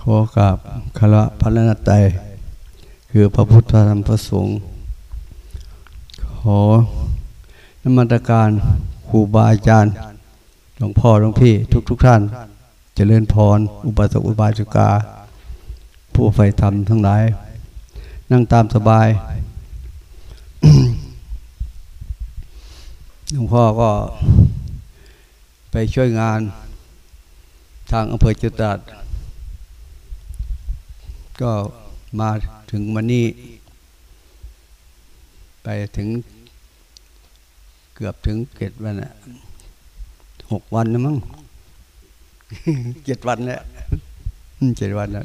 ขอกับคาระพระนัตไตคือพระพุทธธรรมพระสงฆ์ขอนมัตการครูบาอาจารย์หลวงพ่อหลวงพี่ทุกทุกท่านเจริญพร อุปสมอุบาสิกา ผู้ใฝ่ธรรมทั้งหลาย นั่งตามสบายหลวงพ่อก็ไปช่วยงาน ทางอำเภอจุตรัสก็มาถึงวันนี้ไปถึงเกือบถึงเจ็ดวันอะหกวันนะมั้งเจ็ดวันแล้วเจ็ดวันแล้ว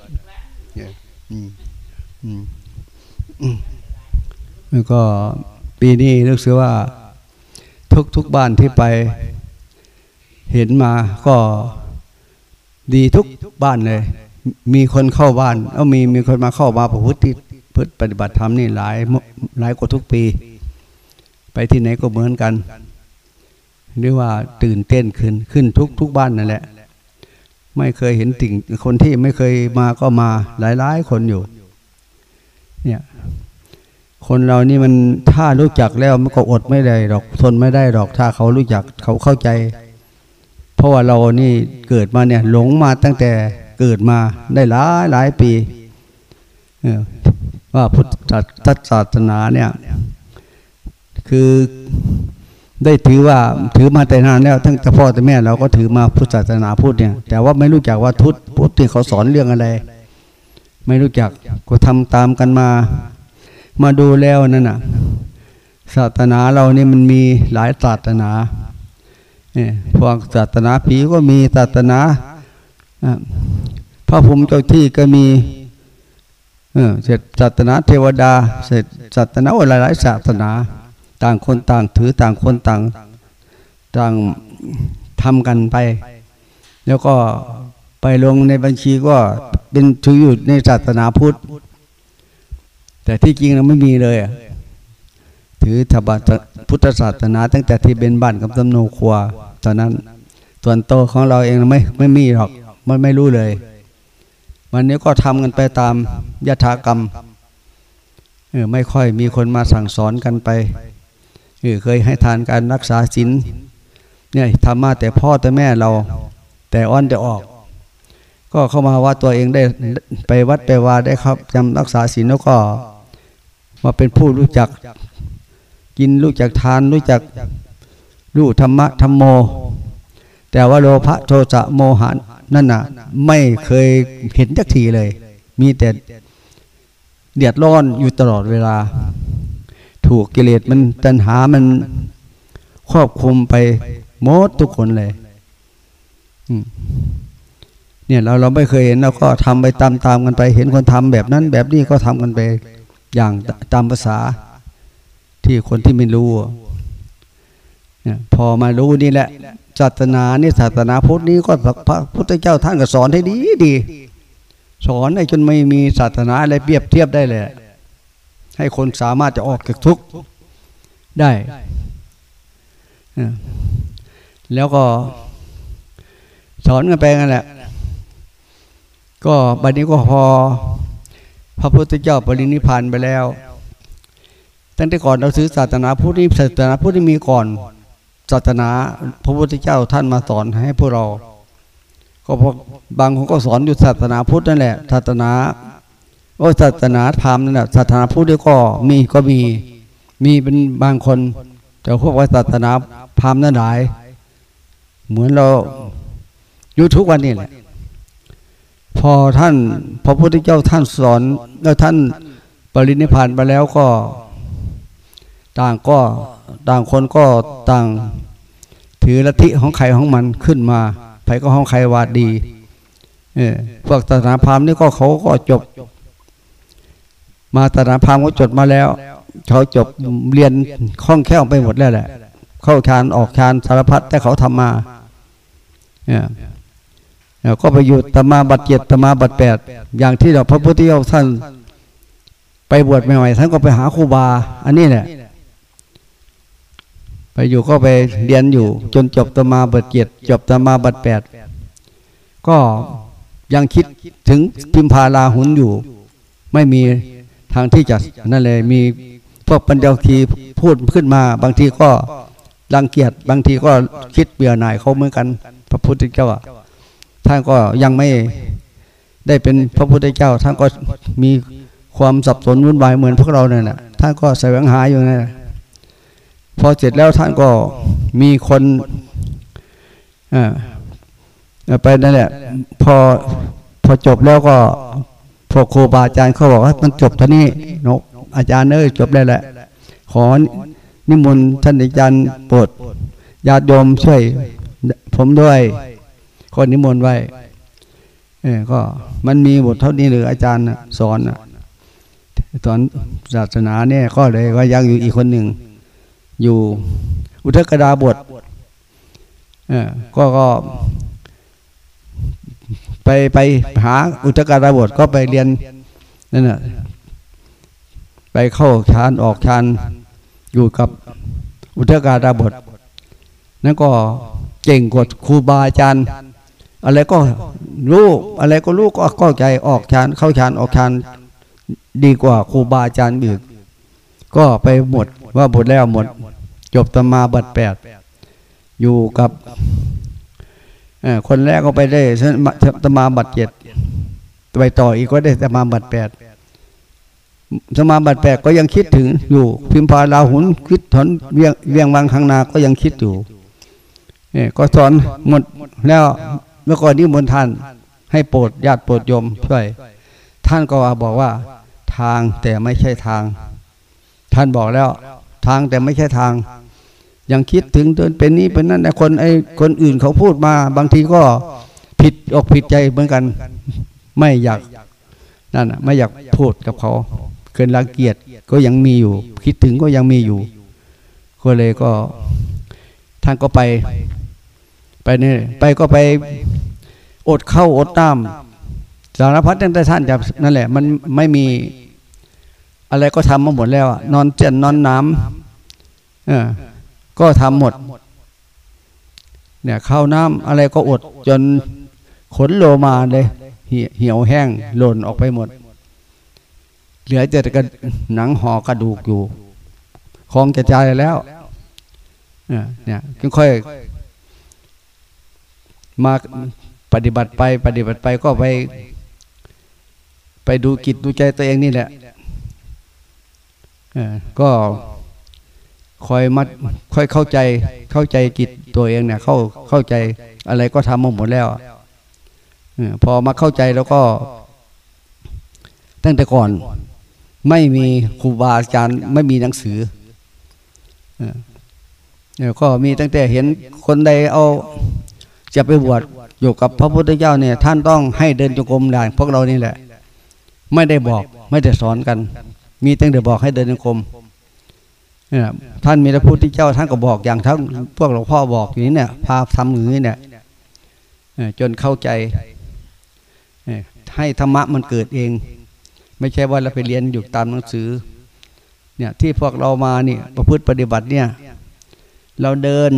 แล้วก็ปีนี้รู้สึกว่าทุกทุกบ้านที่ไปเห็นมาก็ ดีทุกบ้านเลย มีคนเข้าบ้านเอามีมีคนมาเข้ามาประพฤติพฤติปฏิบัติธรรมนี่หลายหลายกว่าทุกปี ไปที่ไหนก็เหมือนกันเรียกว่าตื่นเต้นขึ้นขึ้นทุกทุกบ้านนั่นแหละ ไม่เคยเห็นติ่งคนที่ไม่เคยมาก็มาหลายหลายคนอยู่ เนี่ย คนเรานี่มันถ้ารู้จักแล้วมันก็อดไม่ได้หรอกทนไม่ได้หรอก ถ้าเขารู้จักเขาเข้าใจ ราะว่าเรานี่เกิดมาเนี่ยหลงมาตั้งแต่เกิดมาได้หลายหลายปีว่าพุทธศาสนาเนี่ยคือได้ถือว่าถือมาแต่นานแล้วทั้งแต่พ่อแต่แม่เราก็ถือมาพุทธศาสนาพุทธเนี่ย แต่ว่าไม่รู้จักว่าทุตพุทธที่เขาสอนเรื่องอะไร ไม่รู้จักก็ทำตามกันมา มาดูแล้วนั่นน่ะศาสนาเรานี่มันมีหลายศาสนา พวกศาสนาผีก็มีศาสนาพระภูมิเจ้าที่ก็มีเสร็จศาสนาเทวดา เสร็จศาสนาหลายหลายศาสนา ต่างคนต่างถือต่างคนต่างต่างทำกันไป แล้วก็ไปลงในบัญชีก็เป็นถืออยู่ในศาสนาพุทธ แต่ที่จริงเราไม่มีเลย ถือธบพุทธศาสนา ตั้งแต่ที่เป็นบ้านกับตำโนครัวตอนนั้นส่วนโตของเราเองไม่ไม่มีหรอกมันไม่รู้เลย วันนี้ก็ทำกันไปตามยถากรรมเออไม่ค่อยมีคนมาสั่งสอนกันไปเออเคยให้ทานการรักษาศีลเนี่ยทำมาแต่พ่อแต่แม่เรา แต่อ้อนแต่ออก ก็เข้ามาว่าตัวเองได้ไปวัดไปวาได้ครับจำรักษาศีลแล้วก็ มาเป็นผู้รู้จัก กินรู้จักทานรู้จักรู้ธรรมะธรรมโม แต่ว่าโลภะโทสะโมหะนั่นน่ะ ไม่เคยเห็นสักทีเลย มีแต่เดือดร้อนอยู่ตลอดเวลา ถูกกิเลสมันตัณหามันครอบคุมไปหมดทุกคนเลยเนี่ยเราเราไม่เคยเห็นเราก็ทำไปตามๆกันไป เห็นคนทำแบบนั้น แบบนี้ก็ทำกันไป อย่างตามภาษา ที่คนที่ไม่รู้เนี่ยพอมารู้นี่แหละศาสนานี่ศาสนาพุทธนี้ก็พระพุทธเจ้าท่านก็สอนให้ดีดีสอนให้จนไม่มีศาสนาอะไรเปรียบเทียบได้เลย ให้คนสามารถจะออกจากทุกข์ได้ แล้วก็ สอนกันไปกันแหละ ก็บัดนี้ก็พอ พระพุทธเจ้าปรินิพานไปแล้ว ตั้งแต่ก่อนเราซื้อศาสนาพุทธนี่ศาสนาพุทธนี่มีก่อนศาสนาพระพุทธเจ้าท่านมาสอนให้พวกเรา ก็พบางคนก็สอนอยู่ศาสนาพุทธนั่นแหละศาสนาโอ้ศาสนาพราหมณ์นั่นแหละศาสนาพุทธก็มีก็มีมีเป็นบางคนแต่พวกว่าศาสนาพราหมณ์นั่นหลาย เหมือนเราอยู่ทุกวันนี้แหละพอท่านพระพุทธเจ้าท่านสอนแล้วท่านปรินิพานไปแล้วก็ ต่างก็ต่างคนก็ต่างถือลัทธิของใครของมันขึ้นมาใครก็ของใครวาดดีเออพวกศาสนาพราหมณ์นี่ก็เขาก็จบ มาศาสนาพราหมณ์ก็จดมาแล้วเขาจบเรียนคล่องแคล่วไปหมดแล้วแหละ เข้าฌานออกฌานสารพัดแต่เขาทำมาเนี่ยก็ไปอยู่ตมาบัตเจ็ดตมาบัตแปดอย่างที่เราพระพุทธเจ้าท่านไปบวชใหม่ๆท่านก็ไปหาครูบา อันนี้แหละ ไปอยู่ก็ไปเรียนอยู่ จนจบตมาบัดเจ็ดจบตมาบัดแปดก็ยังคิดถึงพิมพาลาหุนอยู่ ไม่มีทางที่จะนั่นเลยมีพวกปัญญาคีพูดขึ้นมา บางทีก็รังเกียจบางทีก็คิดเบื่อหน่ายเขาเหมือนกัน พระพุทธเจ้าท่านก็ยังไม่ได้เป็นพระพุทธเจ้าท่านก็มีความสับสนวุ่นวายเหมือนพวกเราเนี่ยนะท่านก็แสวงหาอยู่นะ พอเสร็จแล้วท่านก็มีคนไปนั่นแหละพอพอจบแล้วก็พวกครูบาอาจารย์เขาบอกว่ามันจบท่านี้นกอาจารย์เอ้ยจบแล้แหละ ขอนิมนต์ท่านอาจารย์โปรดญาติโยมช่วย ผมด้วยขอนิมนต์ไว้เออก็มันมีบทเท่านี้หรืออาจารย์สอนสอนศาสนาเนี่ยก็เลยก็ยังอยู่อีกคนหนึ่ง อยู่อุทกดาบทก็ก็ ไปไปหาอุตกาดาบทก็ไปเรียนนั่นแหะไปเข้าฌานออกฌานอยู่กับอุตกาดาบทนั่นก็เก่งกว่าครูบาอาจารย์ อะไรก็รู้อะไรก็รู้ก็เข้าใจออกฌานเข้าฌานออกฌานดีกว่าครูบาอาจารย์อื่นก็ไปหมด ว่าหมดแล้วหมด จบตมาบัดแปดอยู่กับคนแรกก็ไปได้ตมาบัดเจ็ดไปต่ออีกก็ได้ตมาบัดแปดสมาบัดแปดก็ยังคิดถึงอยู่ พิมพาลาหุนคิดถอนเวียงเวียงวังข้างนาก็ยังคิดอยู่เนี่ยก็สอนหมดแล้วเมื่อก่อนนี้มนท่าน ให้โปรดญาติโปรดโยมช่วย ท่านก็บอกว่า ทางแต่ไม่ใช่ทาง ท่านบอกแล้ว ทางแต่ไม่ใช่ทาง ยังคิดถึงเดินเป็นนี้เป็นนั้นแต่คนไอ้คนอื่นเขาพูดมา บางทีก็ผิดอกผิดใจเหมือนกัน ไม่อยากนั่นไม่อยากพูดกับเขาเกินรังเกียจก็ยังมีอยู่ คิดถึงก็ยังมีอยู่ก็เลยก็ท่านก็ไป ไปนี่ไปก็ไปอดเข้าอดน้ำสารพัดตั้งแต่ท่านจะนั่นแหละ มันไม่มี อะไรก็ทำมาหมดแล้วนอนเจนนอนน้ำเออก็ทำหมด เนี่ยข้าวน้ำอะไรก็อด จนขนโลมาเลยเหี่ยวแห้งหล่นออกไปหมด เหลือแต่กระหนังห่อกระดูกอยู่คลองจะใจแล้วเนี่ยค่อยมาปฏิบัติไป ปฏิบัติไปก็ไป ไปดูกิจดูใจตัวเองนี่แหละ ก็คอยมัดค่อยเข้าใจเข้าใจจิตตัวเองเนี่ย เข้าเข้าใจอะไรก็ทำมาหมดแล้วพอมาเข้าใจแล้วก็ ตั้งแต่ก่อน ไม่มีครูบาอาจารย์ไม่มีหนังสือเนี่ยก็มีตั้งแต่เห็นคนใดเอาจะไปบวชอยู่กับพระพุทธเจ้าเนี่ย ท่านต้องให้เดินจงกรมได้พวกเรานี่แหละ ไม่ได้บอกไม่ได้สอนกัน มีตั้งแต่บอกให้เดินจงกรมท่านมีพระพุทธเจ้าท่านก็บอกอย่างทั้งพวกหลวงพ่อบอกอย่างนี้เนี่ยพาทำอย่างนี้เนี่ยจนเข้าใจให้ธรรมะมันเกิดเอง ไม่ใช่ว่าเราไปเรียนอยู่ตามหนังสือเนี่ยที่พวกเรามาเนี่ยประพฤติปฏิบัติเนี่ย เราเดิน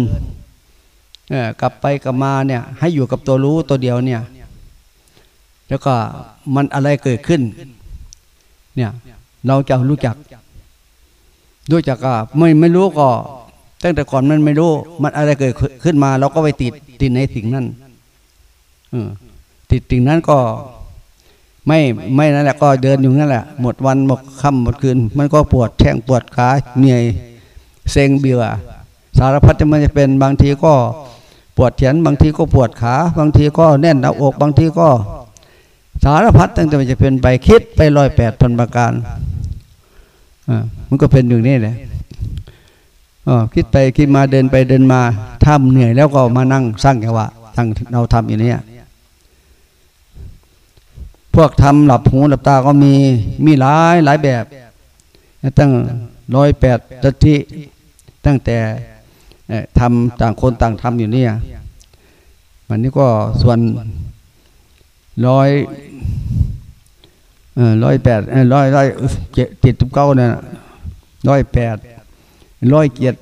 กลับไปกลับมาเนี่ย ให้อยู่กับตัวรู้ตัวเดียวเนี่ย แล้วก็มันอะไรเกิดขึ้น เนี่ย เราจะรู้จัก ด้วยจากก็ไม่ไม่รู้ก็ ตั้งแต่ก่อนมันไม่รู้ มันอะไรเกิดขึ้นมา เราก็ไปติดติดในสิ่งนั้นติดสิ่งนั้นก็ไม่ไม่นั่นแหละก็เดินอยู่นั่นแหละ หมดวันหมดค่ำหมดคืน มันก็ปวดแข้งปวดขาเหนื่อยเซ็งเบื่อ สารพัดจะมันจะเป็นบางทีก็ปวดแขนบางทีก็ปวดขา บางทีก็แน่นหน้าอก บางทีก็ สารพัดตั้งแต่มันจะเป็นไปคิดไปลอยแปดพันประการ มันก็เป็นอย่างนี้แหละคิดไปคิดมาเดินไปเดินมาทำเหนื่อยแล้วก็มานั่งสร้างแกวะทั้งเราทำอย่างนี้พวกทำหลับหูหลับตาก็มีมีหลายหลายแบบ ตั้งร้อยแปดตัทิตั้งแต่ทำต่างคนต่างทำอยู่เนี่ยวันนี้ก็ส่วนร้อย ร้อยแปดร้อยร้อยเจ็ดติดตุบเก้าเนี่ยร้อยแปดร้อยเจ็ด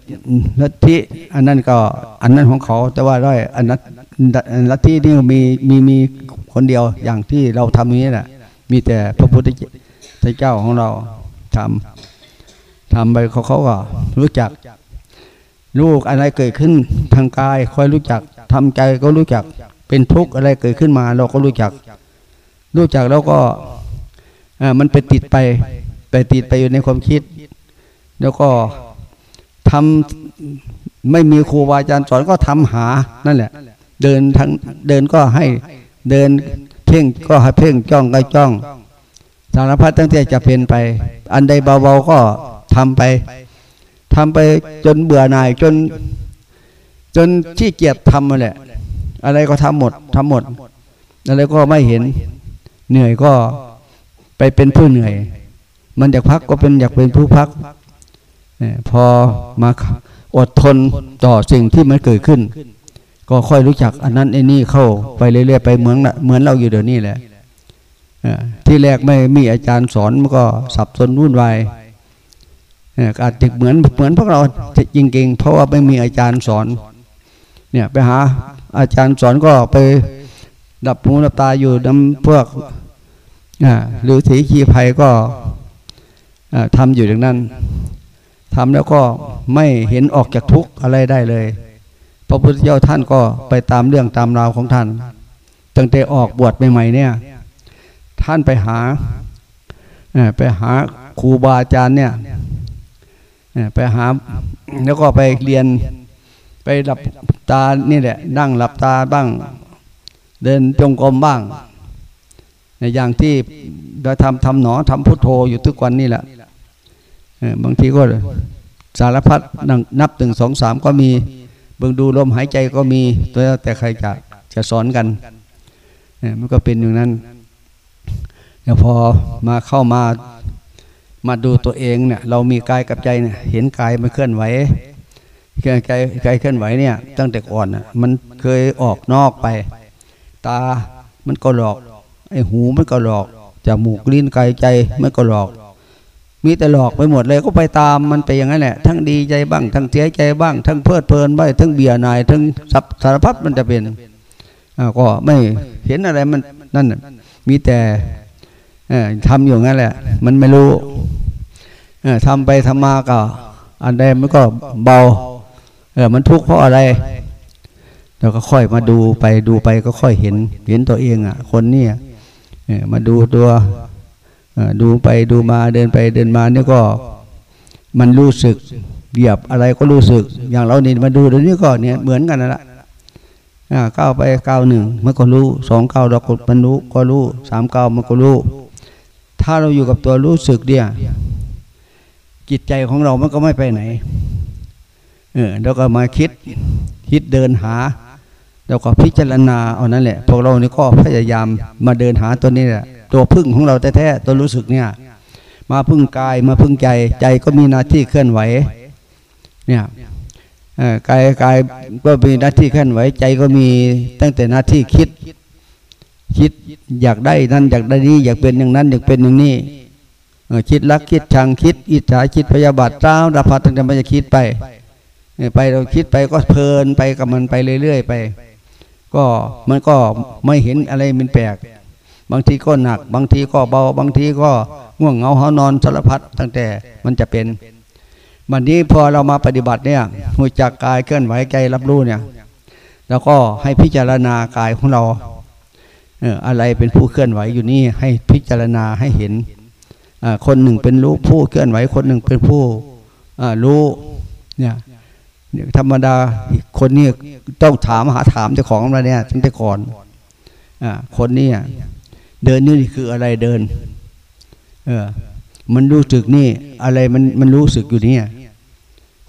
ลัทธิอันนั้นก็ อันนั้นของเขา แต่ว่าร้อยอันนั้นลัทธินี่มีมีมีคนเดียวอย่างที่เราทำอย่านี้แหละมีแต่พระพุทธเจ้าของเราทำทำไปเขาเขาก็รู้จัก ลูกอะไรเกิดขึ้นทางกายค่อยรู้จักทำใจก็รู้จัก เป็นทุกข์อะไรเกิดขึ้นมา เราก็รู้จัก รู้จักแล้วก็ มันไปติดไป ไปติดไปอยู่ในความคิด แล้วก็ทำไม่มีครูบาอาจารย์สอนก็ทำหานั่นแหละ เดินทั้งเดินก็ให้เดินเพ่งก็ให้เพ่งจ้องก็จ้อง สารพัดตั้งแต่จะเป็นไป อันใดเบาๆก็ทำไปทำไปจนเบื่อหน่ายจน จนที่เกียจทำมาแหละ อะไรก็ทำหมดทำหมด อะไรก็ไม่เห็น เหนื่อยก็ เป็นผู้เหนื่อย มันอยากพักก็เป็นอยากเป็นผู้พัก พอมาอดทนต่อสิ่งที่มันเกิดขึ้น ก็ค่อยรู้จักอันนั้นไอ้นี่เข้าไปเรื่อยๆไปเหมือนเหมือนเราอยู่เดี๋ยวนี้แหละที่แรกไม่มีอาจารย์สอนมันก็สับสนวุ่นวายอาจจะเหมือนเหมือนพวกเราจริงๆ เพราะว่าไม่มีอาจารย์สอน เนี่ยไปหาอาจารย์สอนก็ไปดับหูดับตาอยู่น้ำพวก หรือถีขีภัยก็ทำอยู่อย่างนั้นทำแล้วก็ไม่เห็นออกจากทุกข์อะไรได้เลย พระพุทธเจ้าท่านก็ไปตามเรื่องตามราวของท่าน ตั้งแต่ออกบวชใหม่ๆเนี่ย ท่านไปหาไปหาครูบาอาจารย์เนี่ยไปหาแล้วก็ไปเรียนไปหลับตานี่แหละ นั่งหลับตาบ้าง เดินจงกรมบ้าง อย่างที่เราทำทำหนอทำพุทโธอยู่ทุกวันนี่แหละบางทีก็สารพัดนับถึงสองสามก็มีเบิ่งดูลมหายใจก็มีตัวแต่ใครจะจะสอนกันมันก็เป็นอย่างนั้นเดี๋ยวพอมาเข้ามามาดูตัวเองเนี่ยเรามีกายกับใจเนี่ยเห็นกายมันเคลื่อนไหวกายกายกายเคลื่อนไหวเนี่ยตั้งแต่ก่อนน่ะมันเคยออกนอกไป ตามันก็หลอก ไอ้หูมันก็หลอกจมูกลิ้นกายใจมันก็หลอก มีแต่หลอกไปหมดเลยก็ไปตามมันไปอย่างนั้นแหละทั้งดีใจบ้าง ทั้งเสียใจบ้าง ทั้งเพลิดเพลินบ้างทั้งเบียร์นาย ทั้งสารพัดมันจะเป็นก็ไม่เห็นอะไรมันนั่นมีแต่ทำอยู่งั้นแหละ มันไม่รู้ทำไปทำมาก็ อันใดมันก็เบา เออมันทุกข์เพราะอะไรเราก็ค่อยมาดูไปดูไปก็ค่อยเห็น เห็นตัวเองอะ คนนี้ มาดูตัวดูไปดูมาเดินไปเดินมานี่ก็มันรู้สึกเหยียบอะไรก็รู้สึก อย่างเรานี่มาดูเดี๋ยวนี้ก็เนี่ยเหมือนกันนั่นแหละก้าวไปก้าวหนึ่งมันก็รู้สองก้าวเราก็มันรู้ก็รู้สามก้าวมันก็รู้ ถ้าเราอยู่กับตัวรู้สึกเนี่ยจิตใจของเรามันก็ไม่ไปไหนเออแล้วก็มาคิดคิดเดินหา แล้วก็พิจารณาเอานั่นแหละ พวกเรานี่ก็พยายามมาเดินหาตัวนี้แหละตัวพึ่งของเราแท้ๆตัวรู้สึกเนี่ย มาพึ่งกายมาพึ่งใจใจก็มีหน้าที่เคลื่อนไหว เนี่ยกายกายก็มีหน้าที่เคลื่อนไหวใจก็มีตั้งแต่หน้าที่คิด คิดอยากได้นั่นอยากได้นี้อยากเป็นอย่างนั้นอยากเป็นอย่างนี้คิดรักคิดชังคิด อิจฉาคิดพยาบาทเจ้าดาพัดตั้งแต่มันจะคิดไปไปเราคิดไปก็เพลินไปกับมันไปเรื่อยๆไป ก็มันก็ไม่เห็นอะไรมันแปลก บางทีก็หนัก บางทีก็เบา บางทีก็ง่วงเหงาหานอนสารพัดตั้งแต่มันจะเป็นวันนี้พอเรามาปฏิบัติเนี่ยหัวจักกายเคลื่อนไหวใจรับรู้เนี่ย แล้วก็ให้พิจารณากายของเราเอออะไรเป็นผู้เคลื่อนไหวอยู่นี่ให้พิจารณาให้เห็นคนหนึ่งเป็นรู้ผู้เคลื่อนไหวคนหนึ่งเป็นผู้รู้เนี่ย ธรรมดาคนนี้ต้องถามหาถามเจ้าของเราเนี่ยตั้งแต่ก่อนอคนนี้เดินนี่คืออะไรเดิน เออ มันรู้สึกนี่ อะไรมันมันรู้สึกอยู่เนี่ย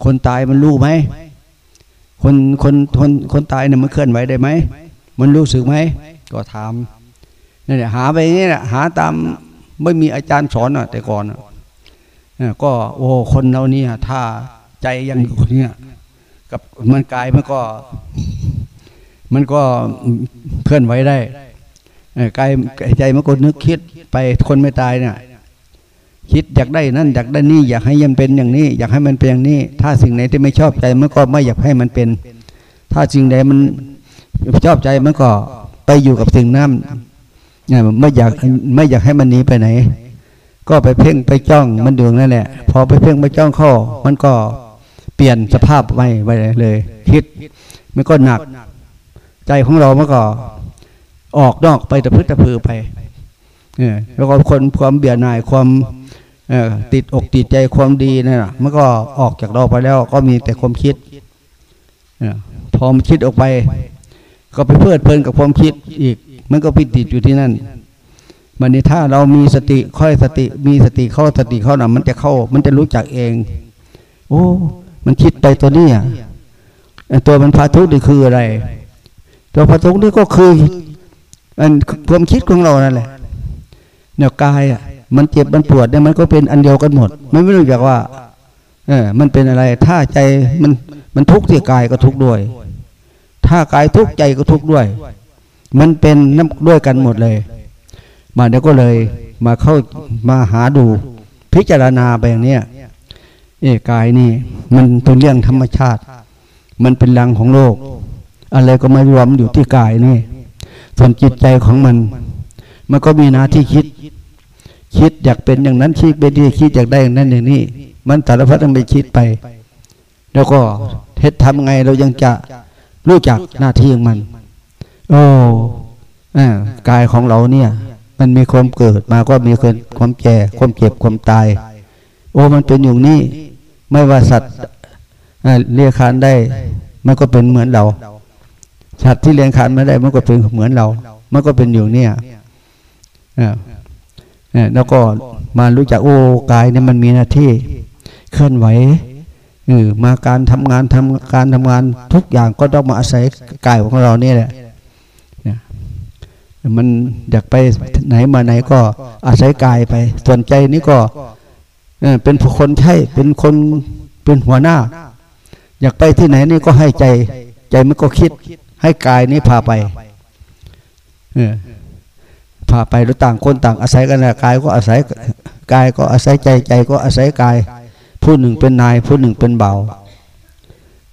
คนตายมันรู้ไหมคนคนคนคนตายเนี่ยมันเคลื่อนไหวได้ไหมมันรู้สึกไหมก็ถามนี่แหละหาไปนี่แหละหาตามไม่มีอาจารย์สอนอะ แต่ก่อนอะก็โอ้คนเราเนี่ยถ้าใจยังอยู่เนี่ย กับมันกายมันก็ มันก็เคลื่อนไหวได้กายใจมันก็นึกคิดไปคนไม่ตายเนี่ยคิดอยากได้นั่นอยากได้นี่อยากให้มันเป็นอย่างนี้ อยากให้มันเป็นอย่างนี้ ถ้าสิ่งไหนที่ไม่ชอบใจมันก็ไม่อยากให้มันเป็น ถ้าสิ่งใดมันชอบใจมันก็ไปอยู่กับสิ่งนั้นเนี่ยไม่อยากไม่อยากให้มันหนีไปไหน ก็ไปเพ่งไปจ้องมันอยู่นั่นแหละ พอไปเพ่งไปจ้องเข้ามันก็ เปลี่ยนสภาพไปไปเลย คิดมันก็หนัก ใจของเราเมันก็อออกนอกไปตะพึดตะพือไปเนี่ยแล้วก็คนความเบียดหน่ายความติดอกติดใจความดีนั่นน่ะมันก็ออกจากเราไปแล้ว ก็มีแต่ความคิดเนี่ยพอมคิดออกไป ก็ไปเพลิดเพลินกับความคิดอีก มันก็ไปติดอยู่ที่นั่นมันนี่ถ้าเรามีสติค่อยสติ มีสติเข้าสติเข้าน่ะมันจะเข้า มันจะรู้จักเอง โอ้ มันคิดไปตัวนี้ไอ้ตัวมันพาทุกข์นี่คืออะไร ตัวพาทุกข์นี่ก็คืออันความคิดของเรานั่นแหละเนี่ยกายอะ มันเจ็บมันปวดเนี่ยมันก็เป็นอันเดียวกันหมด ไม่ไม่รู้จักว่า เออ มันเป็นอะไร ถ้าใจมันมันทุกข์ที่กายก็ทุกข์ด้วย ถ้ากายทุกข์ใจก็ทุกข์ด้วย มันเป็นน้ำด้วยกันหมดเลย มาเดี๋ยวก็เลยมาเข้ามาหาดู พิจารณาไปอย่างเนี้ย เอกายนี่ มันเป็นเรื่องธรรมชาติ มันเป็นรังของโลก อะไรก็ไมารวมอยู่ที่กายนี่ ส่วนจิตใจของมัน มันก็มีหน้าที่คิด คิดอยากเป็นอย่างนั้นคิดเป็นที่คิดอยากได้อย่างนั้นอย่างนี้ มันสารพัดต้องไปคิดไป แล้วก็เท็จทำไงเรายังจะรู้จักหน้าที่ของมัน โอ้กายของเราเนี่ย มันมีความเกิดมาก็มีความแก่ความเจ็บความตาย โอ้มันเป็นอย่างนี้ ไม่ว่าสัตว์เลี้ยงคานได้ มันก็เป็นเหมือนเรา สัตว์ที่เลี้ยงคานไม่ได้ มันก็เป็นเหมือนเรา มันก็เป็นอยู่เนี่ยอ่าเนี่ยแล้วก็มารู้จักโอ้กายเนี่ยมันมีหน้าที่เคลื่อนไหวเออมาการทำงานทำการทำงานทุกอย่างก็ต้องมาอาศัยกายของเราเนี่ยแหละนี่ยมันอยากไปไหนมาไหนก็อาศัยกายไป ส่วนใจนี่ก็ เออเป็นคนใช่ เป็นคนเป็นหัวหน้า อยากไปที่ไหนนี่ก็ให้ใจ ใจมันก็คิด ให้กายนี้พาไปเอพาไปแล้วต่างคนต่างอาศัยกันนะกายก็อาศัยกายก็อาศัยใจใจก็อาศัยกาย ผู้หนึ่งเป็นนาย ผู้หนึ่งเป็นเบา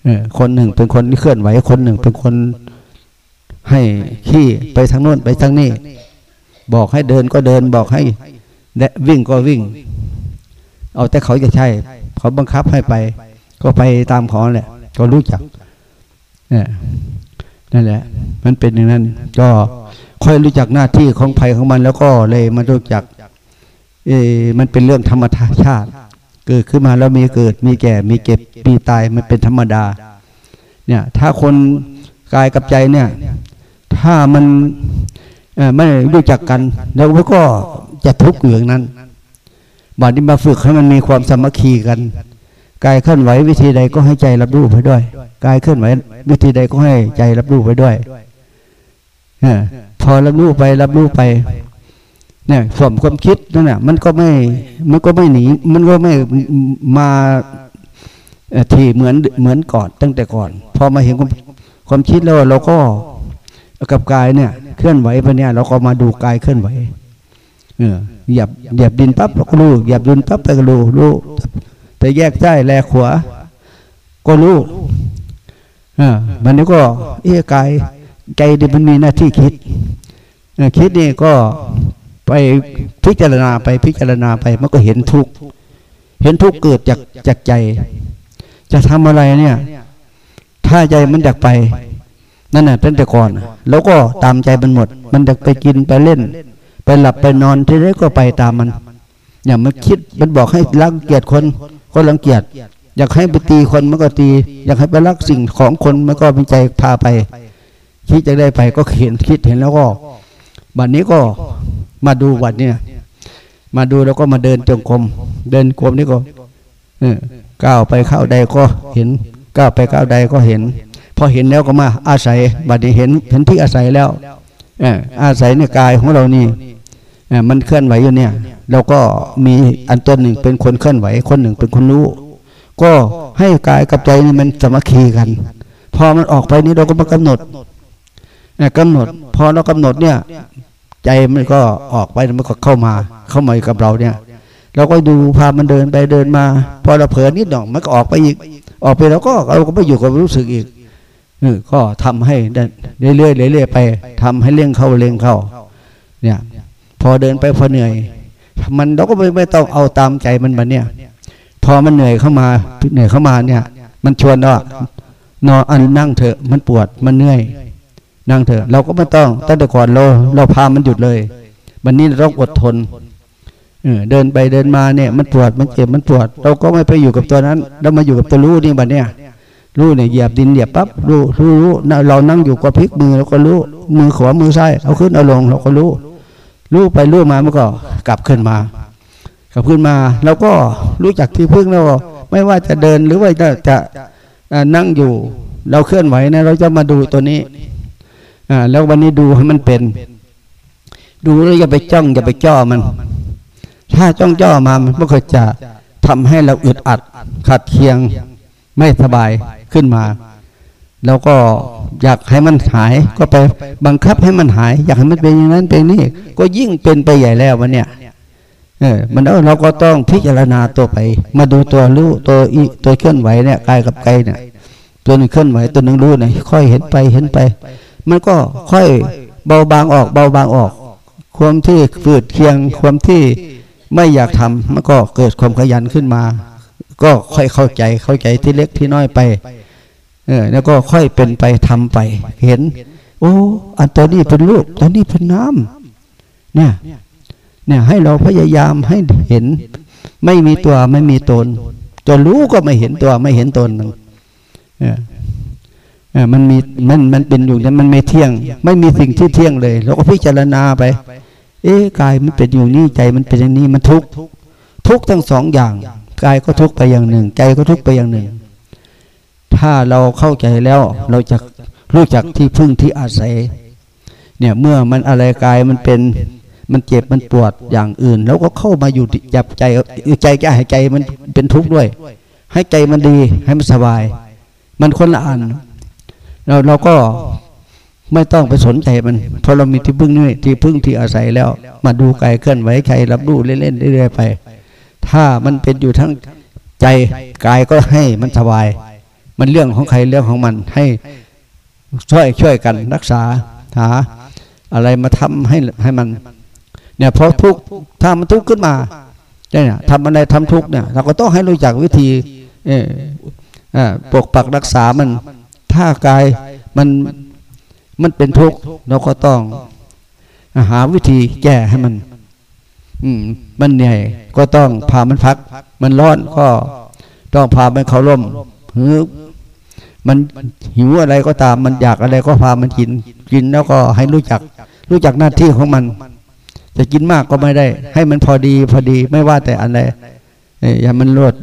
เออคนหนึ่งเป็นคนที่เคลื่อนไหวคนหนึ่งเป็นคนให้ขี้ไปทางโน้นไปทางนี้ บอกให้เดินก็เดินบอกให้วิ่งก็วิ่ง เอาแต่เขาจะใช่ เขาบังคับให้ไป ก็ไปตามเขาแหละ ก็รู้จักเนี่ยนั่นแหละ มันเป็นอย่างนั้น ก็ค่อยรู้จักหน้าที่ของภัยของมัน แล้วก็เลยมารู้จักเออมันเป็นเรื่องธรรมชาติ เกิดขึ้นมาแล้วมีเกิด มีแก่ มีเก็บ มีตาย มันเป็นธรรมดา เนี่ย ถ้าคนกายกับใจเนี่ย ถ้ามันไม่รู้จักกัน แล้วก็จะทุกข์อย่างนั้น บัดนี้มาฝึกให้มันมีความสามัคคีกันกายเคลื่อนไหววิธีใดก็ให้ใจรับรู้ไปด้วยกายเคลื่อนไหววิธีใดก็ให้ใจรับรู้ไปด้วยพอรับรู้ไปรับรู้ไปเนี่ยส่วนความคิดนั่นแหะมันก็ไม่มันก็ไม่หนีมันก็ไม่มาทีเหมือนเหมือนก่อนตั้งแต่ก่อน พอมาเห็นความความคิดแล้วเราก็กับกายเนี่ย เคลื่อนไหวไปเนี่ย เราก็มาดูกายเคลื่อนไหว หยับหยับดินปั๊บก็รู้หยับดินปั๊บไปก็รู้รู้แต่แยกใต้แลขวา ก็รู้อ่ามันนี้ก็เอ้กายใจดิมันมีหน้าที่คิดคิดนี่ก็ไปพิจารณาไปพิจารณาไปมันก็เห็นทุกเห็นทุกเกิดจากจากใจ จะทำอะไรเนี่ย ถ้าใจมันอยากไป นั่นน่ะตั้งแต่ก่อน แล้วก็ตามใจมันหมด มันอยากไปกินไปเล่น ไปหลับไปนอนที่ไหนก็ไปตามมัน อย่ามาคิดมันบอกให้รังเกียจคนก็รังเกียจอยากให้ไปตีคนมันก็ตี อยากให้ไปรักสิ่งของคนมันก็มีใจพาไป คิดจะได้ไปก็เห็นคิดเห็นแล้วก็บัดนี้ก็มาดูวัดเนี่ย มาดูแล้วก็มาเดินจงกรมเดินกรมนี่ก็ก้าวไปเข้าใดก็เห็นก้าวไปก้าวใดก็เห็น พอเห็นแล้วก็มาอาศัยบัดนี้เห็นเห็นที่อาศัยแล้ว อาศัยในกายของเรานี่มันเคลื่อนไหวอยู่เนี่ย เราก็มีอันตัวหนึ่งเป็นคนเคลื่อนไหว คนหนึ่งเป็นคนรู้ ก็ให้กายกับใจนี่มันสมัคคีกัน พอมันออกไปนี้เราก็มากำหนดกำหนด พอเรากำหนดเนี่ย ใจมันก็ออกไปมันก็เข้ามา เข้ามากับเราเนี่ย เราก็ดูพามันเดินไปเดินมา พอเราเผลอนิดหน่อยมันก็ออกไปอีก ออกไปแล้วก็เราก็ไปอยู่กับรู้สึกอีก ก็ทำให้เรื่อยๆเรื่อยๆไปทำให้เลี้ยงเข้าเลี้ยงเข้า เนี่ย พอเดินไปพอเหนื่อย มันเราก็ไม่ไม่ต้องเอาตามใจมันบันเนี่ย พอมันเหนื่อยเข้ามาเหนื่อยเข้ามาเนี่ย มันชวนว่านอนอันนั่งเถอะมันปวดมันเหนื่อย นั่งเถอะเราก็ไม่ต้องตั้งแต่ก่อนเราเราพามันหยุดเลยวันนี้เราต้องอดทนเออเดินไปเดินมาเนี่ย มันปวดมันเจ็บมันปวด เราก็ไม่ไปอยู่กับตัวนั้น เรามาอยู่กับตัวรู้นี่บัดเนี่ย รู้เนี่ยเหยียบดินเหยียบปั๊บรู้รู้รู้เรานั่งอยู่กับพลิกมือเราก็รู้ มือขวามือซ้ายเอาขึ้นเอาลงเราก็รู้ รู้ไปรู้มามันก็กลับขึ้นมากลับขึ้นมาเราก็รู้จักที่พึ่งแล้วไม่ว่าจะเดินหรือว่าจะจะนั่งอยู่เราเคลื่อนไหวนะเราจะมาดูตัวนี้แล้ววันนี้ดูให้มันเป็น ดูแล้วอย่าไปจ้องอย่าไปจ่อมัน ถ้าจ้องจ่อมามันก็จะทำให้เราอึดอัดขัดเคียงไม่สบาย ขึ้นมา แล้วก็อยากให้มันหายก็ไปบังคับให้มันหาย อยากให้มันเป็นอย่างนั้นเป็นนี่ก็ยิ่งเป็นไปใหญ่แล้ววันเนี้ยเออมันเราก็ต้องพิจารณาตัวไป มาดูตัวรู้ตัวอีตัวเคลื่อนไหวเนี่ยกายกับใจเนี่ย ตัวนึงเคลื่อนไหวตัวนึงรู้เนี่ยค่อยเห็นไปเห็นไป มันก็ค่อยเบาบางออก เบาบางออก ความที่ฝืดเคียงความที่ไม่อยากทำมันก็เกิดความขยันขึ้นมา ก็ค่อยเข้าใจเข้าใจที่เล็กที่น้อยไป เออ แล้วก็ค่อยเป็นไปทำไป เห็น โอ้อันตัวนี้เป็นลูกตัวนี้เป็นน้ำเนี่ย เนี่ย ให้เราพยายามให้เห็น ไม่มีตัวไม่มีตนจนรู้ก็ไม่เห็นตัวไม่เห็นตนเออมันมีมันมันเป็นอยู่นั้นมันไม่เที่ยง ไม่มีสิ่งที่เที่ยงเลยเราก็พิจารณาไป เอ๊กายมันเป็นอยู่นี่ใจมันเป็นอย่างนี้มันทุกทุกทั้งสองอย่าง กายก็ทุกไปอย่างหนึ่ง ใจก็ทุกไปอย่างหนึ่ง ถ้าเราเข้าใจแล้วเราจะรู้จักที่พึ่งที่อาศัย เนี่ยเมื่อมันอะไรกายมันเป็นมันเจ็บมันปวดอย่างอื่น แล้วก็เข้ามาอยู่จับใจใจแกให้ใจมันเป็นทุกข์ด้วย ให้ใจมันดีให้มันสบาย มันคนละอันเราเราก็ไม่ต้องไปสนใจมันเพราะเรามีที่พึ่งนี่ที่พึ่งที่อาศัยแล้ว มาดูกายเคลื่อนไหวใจรับรู้เล่นๆเรื่อยๆไป ถ้ามันเป็นอยู่ทั้งใจกายก็ให้มันสบาย มันเรื่องของใครเรื่องของมันให้ช่วยช่วยกันรักษาหา อะไรมาทำให้ให้มัน เนี่ยเพอทุกถ้ามันทุกข์ขึ้นมาเนี่ยทำอะไรทำทุกข์เนี่ย เราก็ต้องให้รู้จักวิธี เออปกปักรักษามัน ถ้ากายมันมันเป็นทุกข์เราก็ต้องหาวิธีแก้ให้มัน อืม มันเหนื่อยก็ต้องพามันพัก มันร้อนก็ต้องพามันเขาร่มหือมันหิวอะไรก็ตาม มันอยากอะไรก็พามันกิน กินแล้วก็ให้รู้จัก รู้จักหน้าที่ของมัน จะกินมากก็ไม่ได้ ให้มันพอดีพอดีไม่ว่าแต่อะไรอย่ามันรวด